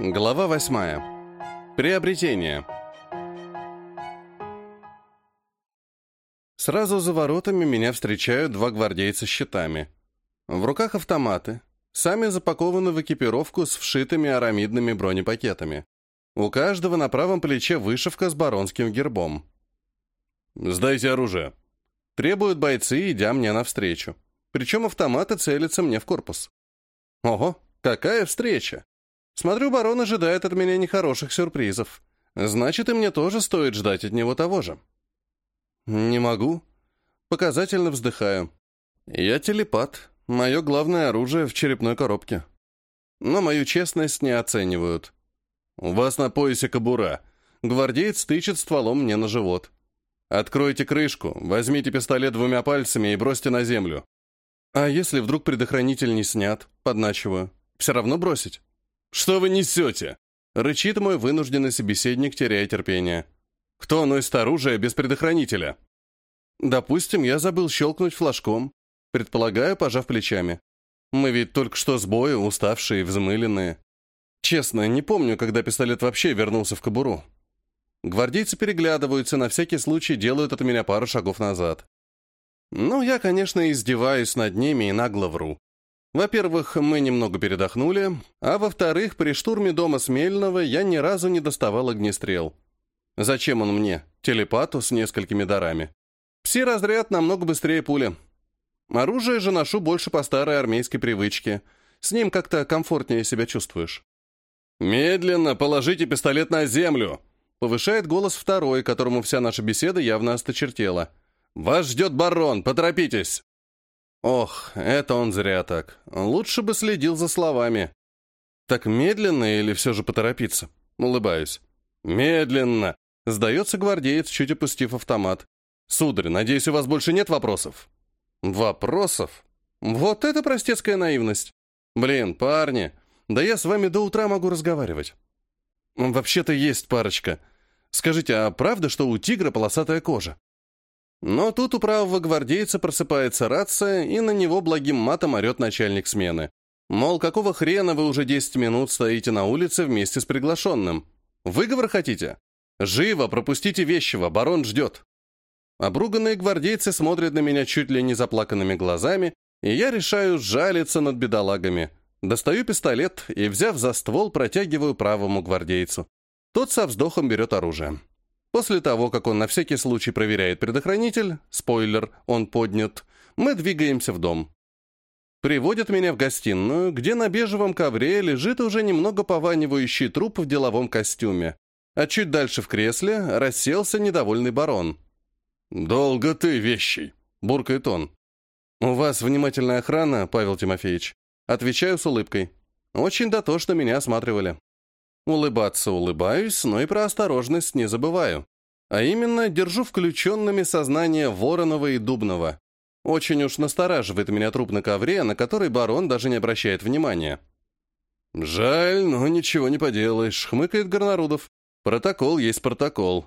Глава восьмая. Приобретение. Сразу за воротами меня встречают два гвардейца с щитами. В руках автоматы, сами запакованы в экипировку с вшитыми арамидными бронепакетами. У каждого на правом плече вышивка с баронским гербом. «Сдайте оружие», — требуют бойцы, идя мне навстречу. Причем автоматы целятся мне в корпус. Ого, какая встреча! Смотрю, барон ожидает от меня нехороших сюрпризов. Значит, и мне тоже стоит ждать от него того же. Не могу. Показательно вздыхаю. Я телепат. Мое главное оружие в черепной коробке. Но мою честность не оценивают. У вас на поясе кобура. Гвардеец тычет стволом мне на живот. Откройте крышку, возьмите пистолет двумя пальцами и бросьте на землю. А если вдруг предохранитель не снят, подначиваю, все равно бросить? Что вы несете? Рычит мой вынужденный собеседник, теряя терпение. Кто носит оружие без предохранителя? Допустим, я забыл щелкнуть флажком, предполагаю, пожав плечами. Мы ведь только что с боя, уставшие, взмыленные. Честно, не помню, когда пистолет вообще вернулся в кобуру. Гвардейцы переглядываются, на всякий случай делают от меня пару шагов назад. Ну, я, конечно, издеваюсь над ними и нагло вру. Во-первых, мы немного передохнули, а во-вторых, при штурме дома Смельного я ни разу не доставал огнестрел. Зачем он мне, телепату с несколькими дарами? Пси-разряд намного быстрее пули. Оружие же ношу больше по старой армейской привычке. С ним как-то комфортнее себя чувствуешь. «Медленно положите пистолет на землю!» Повышает голос второй, которому вся наша беседа явно осточертела. «Вас ждет барон, поторопитесь!» Ох, это он зря так. Лучше бы следил за словами. Так медленно или все же поторопиться? Улыбаюсь. Медленно. Сдается гвардеец, чуть опустив автомат. Сударь, надеюсь, у вас больше нет вопросов? Вопросов? Вот это простецкая наивность. Блин, парни, да я с вами до утра могу разговаривать. Вообще-то есть парочка. Скажите, а правда, что у тигра полосатая кожа? Но тут у правого гвардейца просыпается рация, и на него благим матом орет начальник смены. Мол, какого хрена вы уже 10 минут стоите на улице вместе с приглашенным? Выговор хотите? Живо, пропустите вещего, барон ждет. Обруганные гвардейцы смотрят на меня чуть ли не заплаканными глазами, и я решаю сжалиться над бедолагами. Достаю пистолет и, взяв за ствол, протягиваю правому гвардейцу. Тот со вздохом берет оружие. После того, как он на всякий случай проверяет предохранитель, спойлер, он поднят, мы двигаемся в дом. Приводят меня в гостиную, где на бежевом ковре лежит уже немного пованивающий труп в деловом костюме, а чуть дальше в кресле расселся недовольный барон. «Долго ты, вещий!» — буркает он. «У вас внимательная охрана, Павел Тимофеевич?» Отвечаю с улыбкой. «Очень дотошно меня осматривали». Улыбаться улыбаюсь, но и про осторожность не забываю. А именно, держу включенными сознание Воронова и Дубнова. Очень уж настораживает меня труп на ковре, на который барон даже не обращает внимания. «Жаль, но ничего не поделаешь», — хмыкает Горнарудов. «Протокол есть протокол».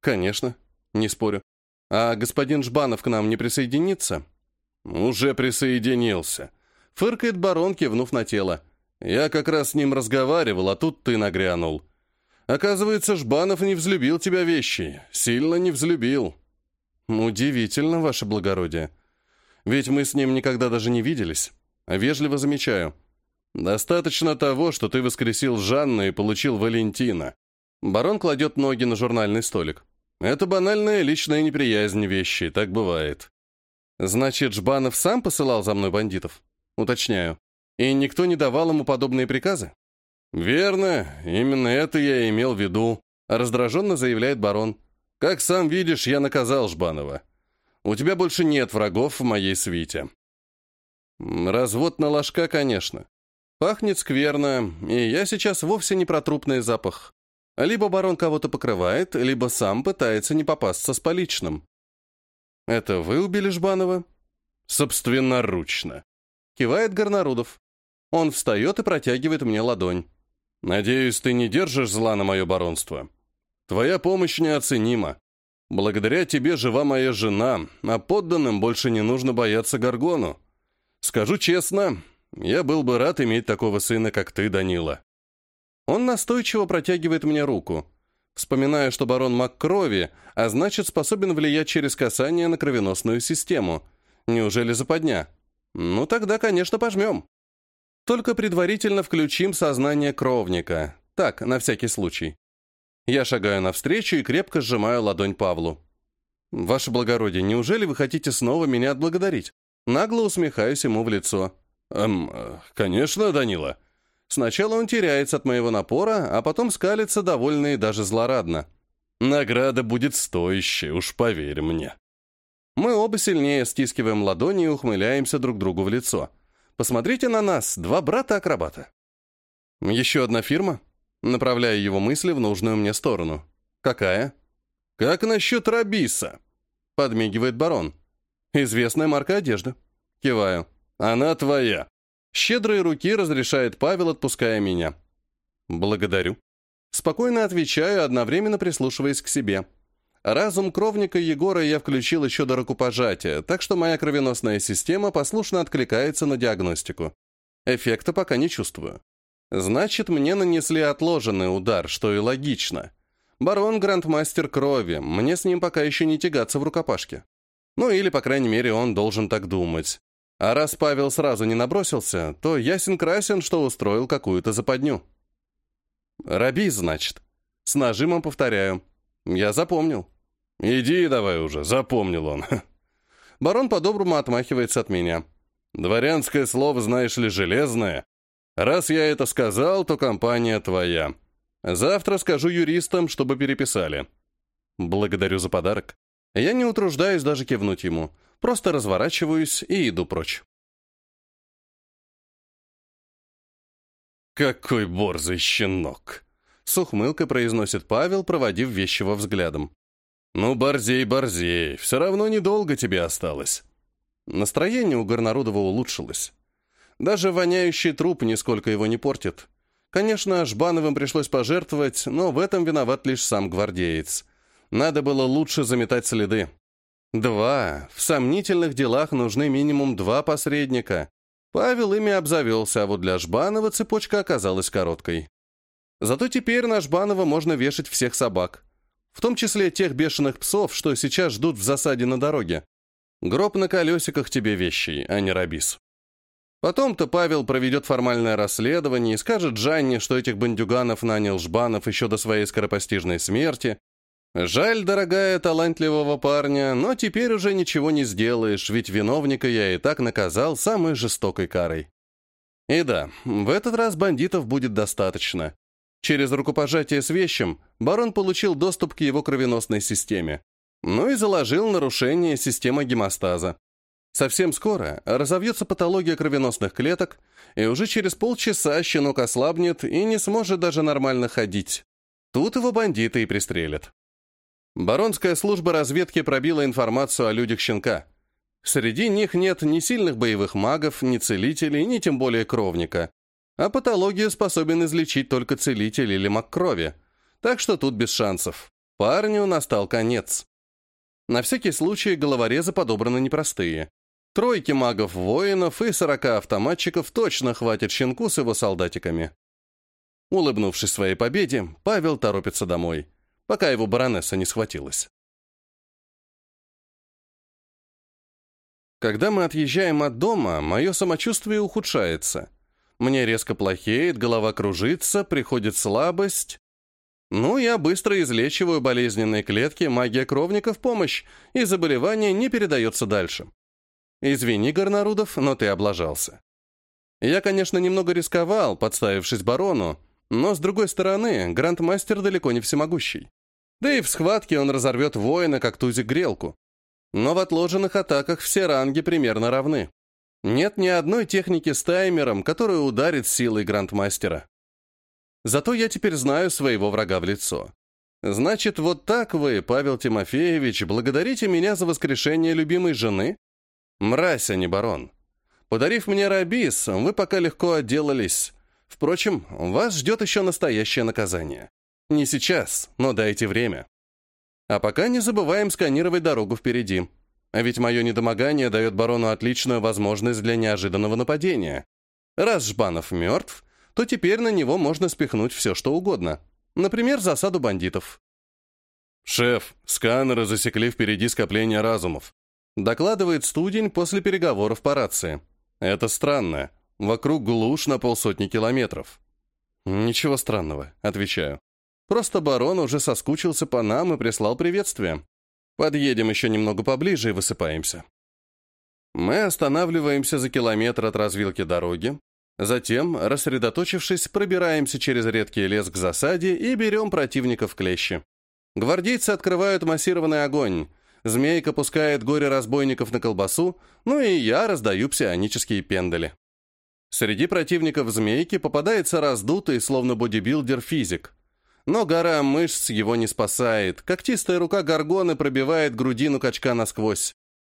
«Конечно, не спорю. А господин Жбанов к нам не присоединится?» «Уже присоединился», — фыркает барон, кивнув на тело. Я как раз с ним разговаривал, а тут ты нагрянул. Оказывается, Жбанов не взлюбил тебя вещи. Сильно не взлюбил. Удивительно, ваше благородие. Ведь мы с ним никогда даже не виделись. Вежливо замечаю. Достаточно того, что ты воскресил Жанну и получил Валентина. Барон кладет ноги на журнальный столик. Это банальная личная неприязнь вещи, так бывает. Значит, Жбанов сам посылал за мной бандитов? Уточняю. И никто не давал ему подобные приказы? Верно, именно это я имел в виду, раздраженно заявляет барон. Как сам видишь, я наказал Жбанова. У тебя больше нет врагов в моей свите. Развод на ложка, конечно. Пахнет скверно, и я сейчас вовсе не про трупный запах. Либо барон кого-то покрывает, либо сам пытается не попасться с поличным. Это вы убили Жбанова? Собственноручно. Кивает Горнарудов. Он встает и протягивает мне ладонь. «Надеюсь, ты не держишь зла на мое баронство. Твоя помощь неоценима. Благодаря тебе жива моя жена, а подданным больше не нужно бояться Гаргону. Скажу честно, я был бы рад иметь такого сына, как ты, Данила». Он настойчиво протягивает мне руку. Вспоминаю, что барон маг крови, а значит, способен влиять через касание на кровеносную систему. Неужели западня? Ну, тогда, конечно, пожмем. Только предварительно включим сознание кровника. Так, на всякий случай. Я шагаю навстречу и крепко сжимаю ладонь Павлу. «Ваше благородие, неужели вы хотите снова меня отблагодарить?» Нагло усмехаюсь ему в лицо. «Эм, конечно, Данила». Сначала он теряется от моего напора, а потом скалится довольно и даже злорадно. «Награда будет стоящая, уж поверь мне». Мы оба сильнее стискиваем ладони и ухмыляемся друг другу в лицо. Посмотрите на нас, два брата-акробата. Еще одна фирма? Направляю его мысли в нужную мне сторону. Какая? Как насчет Рабиса? Подмигивает барон. Известная марка одежды. Киваю. Она твоя. Щедрые руки разрешает Павел, отпуская меня. Благодарю. Спокойно отвечаю, одновременно прислушиваясь к себе. Разум кровника Егора я включил еще до рукопожатия, так что моя кровеносная система послушно откликается на диагностику. Эффекта пока не чувствую. Значит, мне нанесли отложенный удар, что и логично. Барон Грандмастер крови, мне с ним пока еще не тягаться в рукопашке. Ну или, по крайней мере, он должен так думать. А раз Павел сразу не набросился, то ясен-красен, что устроил какую-то западню. «Раби, значит?» С нажимом повторяю. «Я запомнил». «Иди давай уже, запомнил он». Барон по-доброму отмахивается от меня. «Дворянское слово, знаешь ли, железное. Раз я это сказал, то компания твоя. Завтра скажу юристам, чтобы переписали». Благодарю за подарок. Я не утруждаюсь даже кивнуть ему. Просто разворачиваюсь и иду прочь. «Какой борзый щенок!» С ухмылкой произносит Павел, проводив вещего взглядом. «Ну, борзей, борзей, все равно недолго тебе осталось». Настроение у Горнарудова улучшилось. Даже воняющий труп нисколько его не портит. Конечно, Жбановым пришлось пожертвовать, но в этом виноват лишь сам гвардеец. Надо было лучше заметать следы. Два. В сомнительных делах нужны минимум два посредника. Павел ими обзавелся, а вот для Жбанова цепочка оказалась короткой. Зато теперь на Жбанова можно вешать всех собак в том числе тех бешеных псов, что сейчас ждут в засаде на дороге. Гроб на колесиках тебе вещий, а не рабис. Потом-то Павел проведет формальное расследование и скажет Джанне, что этих бандюганов нанял Жбанов еще до своей скоропостижной смерти. Жаль, дорогая, талантливого парня, но теперь уже ничего не сделаешь, ведь виновника я и так наказал самой жестокой карой. И да, в этот раз бандитов будет достаточно. Через рукопожатие с вещем барон получил доступ к его кровеносной системе. Ну и заложил нарушение системы гемостаза. Совсем скоро разовьется патология кровеносных клеток, и уже через полчаса щенок ослабнет и не сможет даже нормально ходить. Тут его бандиты и пристрелят. Баронская служба разведки пробила информацию о людях щенка. Среди них нет ни сильных боевых магов, ни целителей, ни тем более кровника. А патологию способен излечить только целитель или маг крови. Так что тут без шансов. Парню настал конец. На всякий случай головорезы подобраны непростые. Тройки магов-воинов и сорока автоматчиков точно хватит щенку с его солдатиками. Улыбнувшись своей победе, Павел торопится домой, пока его баронесса не схватилась. Когда мы отъезжаем от дома, мое самочувствие ухудшается. Мне резко плохеет, голова кружится, приходит слабость. Ну, я быстро излечиваю болезненные клетки, магия кровника в помощь, и заболевание не передается дальше. Извини, Горнарудов, но ты облажался. Я, конечно, немного рисковал, подставившись барону, но, с другой стороны, грандмастер далеко не всемогущий. Да и в схватке он разорвет воина, как тузик грелку. Но в отложенных атаках все ранги примерно равны. Нет ни одной техники с таймером, которая ударит силой грандмастера. Зато я теперь знаю своего врага в лицо. Значит, вот так вы, Павел Тимофеевич, благодарите меня за воскрешение любимой жены? Мразь, а не барон. Подарив мне рабис, вы пока легко отделались. Впрочем, вас ждет еще настоящее наказание. Не сейчас, но дайте время. А пока не забываем сканировать дорогу впереди. А ведь мое недомогание дает барону отличную возможность для неожиданного нападения. Раз Жбанов мертв, то теперь на него можно спихнуть все, что угодно. Например, засаду бандитов. «Шеф, сканеры засекли впереди скопление разумов», докладывает студень после переговоров по рации. «Это странно. Вокруг глушь на полсотни километров». «Ничего странного», — отвечаю. «Просто барон уже соскучился по нам и прислал приветствие. Подъедем еще немного поближе и высыпаемся». Мы останавливаемся за километр от развилки дороги, затем, рассредоточившись, пробираемся через редкий лес к засаде и берем противника в клещи. Гвардейцы открывают массированный огонь, Змейка пускает горе разбойников на колбасу, ну и я раздаю псионические пендали. Среди противников змейки попадается раздутый, словно бодибилдер, физик. Но гора мышц его не спасает, когтистая рука горгоны пробивает грудину качка насквозь.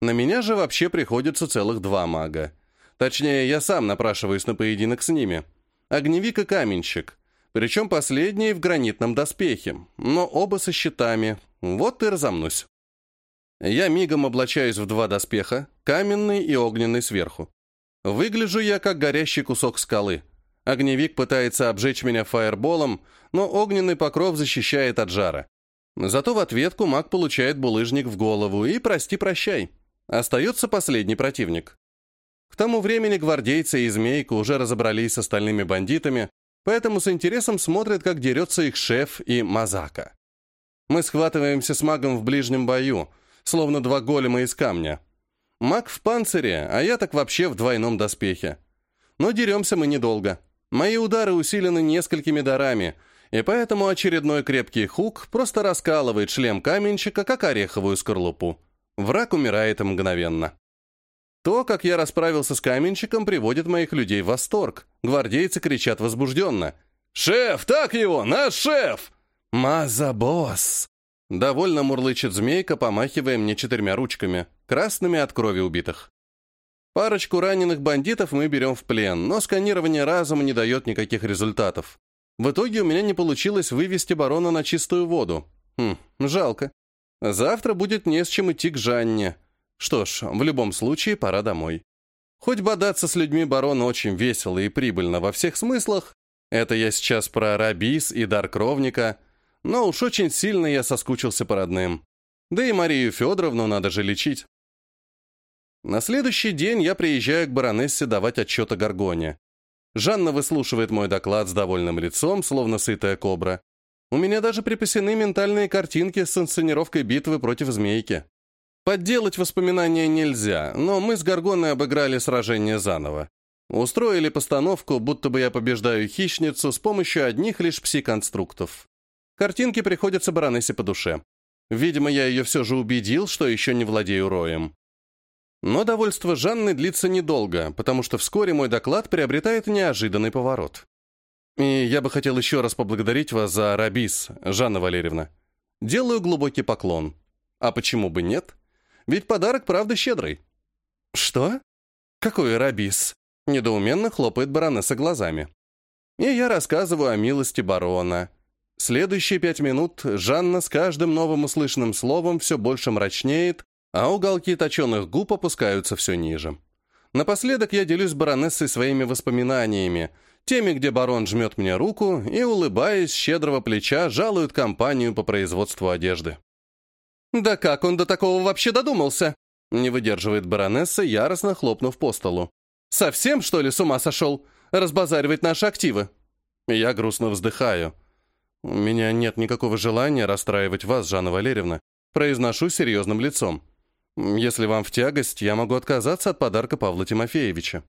На меня же вообще приходится целых два мага. Точнее, я сам напрашиваюсь на поединок с ними. Огневик и каменщик. Причем последний в гранитном доспехе, но оба со щитами. Вот и разомнусь. Я мигом облачаюсь в два доспеха, каменный и огненный сверху. Выгляжу я, как горящий кусок скалы. Огневик пытается обжечь меня фаерболом, но огненный покров защищает от жара. Зато в ответку маг получает булыжник в голову и прости-прощай. Остается последний противник. К тому времени гвардейцы и змейка уже разобрались с остальными бандитами, поэтому с интересом смотрят, как дерется их шеф и Мазака. Мы схватываемся с магом в ближнем бою, словно два голема из камня. Маг в панцире, а я так вообще в двойном доспехе. Но деремся мы недолго. Мои удары усилены несколькими дарами, и поэтому очередной крепкий хук просто раскалывает шлем каменщика, как ореховую скорлупу. Враг умирает мгновенно. То, как я расправился с каменщиком, приводит моих людей в восторг. Гвардейцы кричат возбужденно. «Шеф, так его! Наш шеф!» «Маза-босс!» Довольно мурлычет змейка, помахивая мне четырьмя ручками, красными от крови убитых. Парочку раненых бандитов мы берем в плен, но сканирование разума не дает никаких результатов. В итоге у меня не получилось вывести барона на чистую воду. Хм, жалко. Завтра будет не с чем идти к Жанне. Что ж, в любом случае, пора домой. Хоть бодаться с людьми барона очень весело и прибыльно во всех смыслах, это я сейчас про Рабис и дар кровника, но уж очень сильно я соскучился по родным. Да и Марию Федоровну надо же лечить. На следующий день я приезжаю к баронессе давать отчет о Гаргоне. Жанна выслушивает мой доклад с довольным лицом, словно сытая кобра. У меня даже припасены ментальные картинки с инсценировкой битвы против змейки. Подделать воспоминания нельзя, но мы с Гаргоной обыграли сражение заново. Устроили постановку, будто бы я побеждаю хищницу с помощью одних лишь пси-конструктов. Картинки приходятся баронессе по душе. Видимо, я ее все же убедил, что еще не владею роем. Но довольство Жанны длится недолго, потому что вскоре мой доклад приобретает неожиданный поворот. И я бы хотел еще раз поблагодарить вас за рабис, Жанна Валерьевна. Делаю глубокий поклон. А почему бы нет? Ведь подарок правда щедрый. Что? Какой рабис? Недоуменно хлопает баронесса глазами. И я рассказываю о милости барона, Следующие пять минут Жанна с каждым новым услышанным словом все больше мрачнеет, а уголки точеных губ опускаются все ниже. Напоследок я делюсь баронессой своими воспоминаниями, теми, где барон жмет мне руку и, улыбаясь, щедрого плеча жалует компанию по производству одежды. «Да как он до такого вообще додумался?» не выдерживает баронесса, яростно хлопнув по столу. «Совсем, что ли, с ума сошел? Разбазаривать наши активы?» Я грустно вздыхаю. «У меня нет никакого желания расстраивать вас, Жанна Валерьевна. Произношу серьезным лицом. Если вам в тягость, я могу отказаться от подарка Павла Тимофеевича».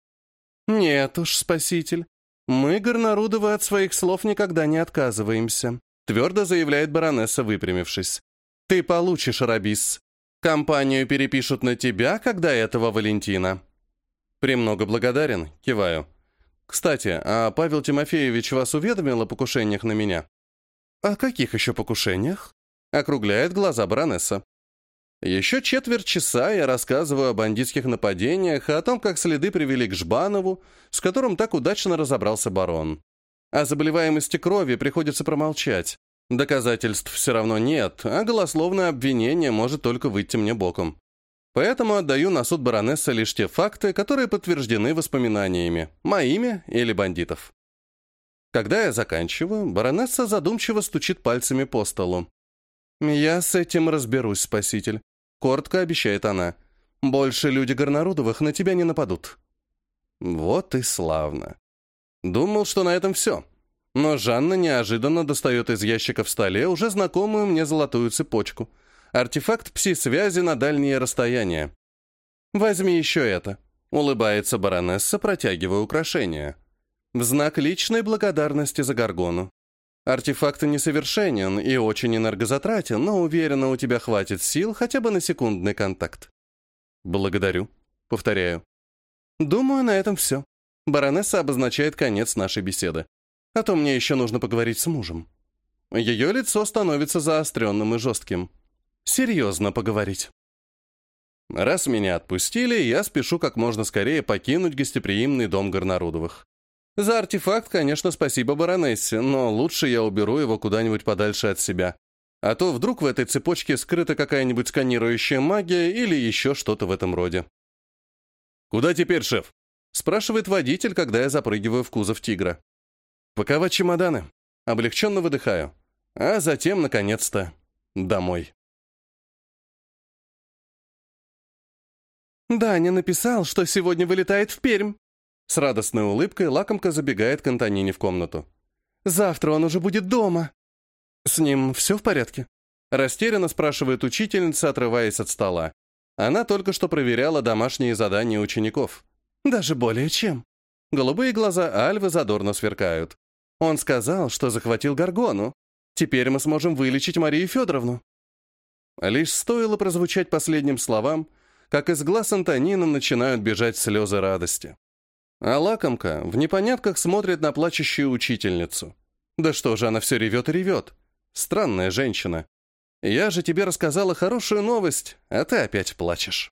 «Нет уж, спаситель. Мы, Горнарудовы, от своих слов никогда не отказываемся», твердо заявляет баронесса, выпрямившись. «Ты получишь, Рабис. Компанию перепишут на тебя, когда этого Валентина». «Премного благодарен», киваю. «Кстати, а Павел Тимофеевич вас уведомил о покушениях на меня?» «О каких еще покушениях?» — округляет глаза баронесса. Еще четверть часа я рассказываю о бандитских нападениях и о том, как следы привели к Жбанову, с которым так удачно разобрался барон. О заболеваемости крови приходится промолчать. Доказательств все равно нет, а голословное обвинение может только выйти мне боком. Поэтому отдаю на суд баронессы лишь те факты, которые подтверждены воспоминаниями, моими или бандитов. Когда я заканчиваю, баронесса задумчиво стучит пальцами по столу. «Я с этим разберусь, спаситель», — коротко обещает она. «Больше люди Горнарудовых на тебя не нападут». Вот и славно. Думал, что на этом все. Но Жанна неожиданно достает из ящика в столе уже знакомую мне золотую цепочку. Артефакт пси-связи на дальние расстояния. «Возьми еще это», — улыбается баронесса, протягивая украшение. В знак личной благодарности за Гаргону. Артефакт несовершенен и очень энергозатратен, но уверена, у тебя хватит сил хотя бы на секундный контакт. Благодарю. Повторяю. Думаю, на этом все. Баронесса обозначает конец нашей беседы. А то мне еще нужно поговорить с мужем. Ее лицо становится заостренным и жестким. Серьезно поговорить. Раз меня отпустили, я спешу как можно скорее покинуть гостеприимный дом Горнарудовых. За артефакт, конечно, спасибо баронессе, но лучше я уберу его куда-нибудь подальше от себя. А то вдруг в этой цепочке скрыта какая-нибудь сканирующая магия или еще что-то в этом роде. «Куда теперь, шеф?» — спрашивает водитель, когда я запрыгиваю в кузов «Тигра». «Паковать чемоданы». Облегченно выдыхаю. А затем, наконец-то, домой. Даня написал, что сегодня вылетает в Пермь. С радостной улыбкой лакомка забегает к Антонине в комнату. «Завтра он уже будет дома». «С ним все в порядке?» Растерянно спрашивает учительница, отрываясь от стола. Она только что проверяла домашние задания учеников. «Даже более чем». Голубые глаза Альвы задорно сверкают. Он сказал, что захватил Гаргону. Теперь мы сможем вылечить Марию Федоровну. Лишь стоило прозвучать последним словам, как из глаз Антонина начинают бежать слезы радости. А лакомка в непонятках смотрит на плачущую учительницу. Да что же она все ревет и ревет? Странная женщина. Я же тебе рассказала хорошую новость, а ты опять плачешь.